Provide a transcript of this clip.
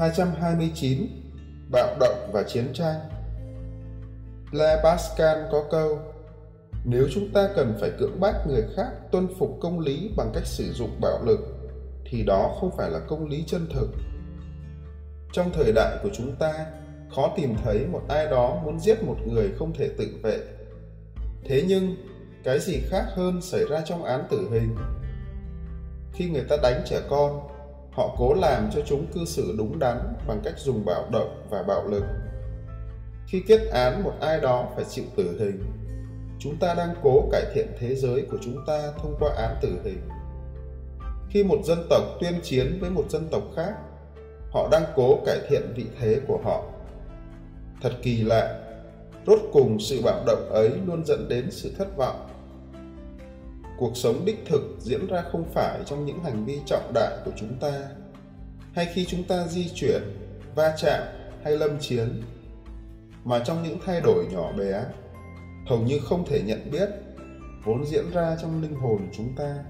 229 Bạo động và chiến tranh La Pascal có câu Nếu chúng ta cần phải cưỡng bắt người khác tuân phục công lý bằng cách sử dụng bạo lực thì đó không phải là công lý chân thực. Trong thời đại của chúng ta, khó tìm thấy một ai đó muốn giết một người không thể tự vệ. Thế nhưng, cái gì khác hơn xảy ra trong án tử hình? Khi người ta đánh trẻ con, họ cố làm cho chúng cư xử đúng đắn bằng cách dùng bạo động và bạo lực. Khi kết án một ai đó phải chịu tử hình, chúng ta đang cố cải thiện thế giới của chúng ta thông qua án tử hình. Khi một dân tộc tuyên chiến với một dân tộc khác, họ đang cố cải thiện vị thế của họ. Thật kỳ lạ, rốt cùng sự bạo động ấy luôn dẫn đến sự thất vọng. Cuộc sống đích thực diễn ra không phải trong những hành vi trọng đại của chúng ta, hay khi chúng ta di chuyển, va chạm hay lâm chiến, mà trong những thay đổi nhỏ bé, hầu như không thể nhận biết, vốn diễn ra trong linh hồn chúng ta.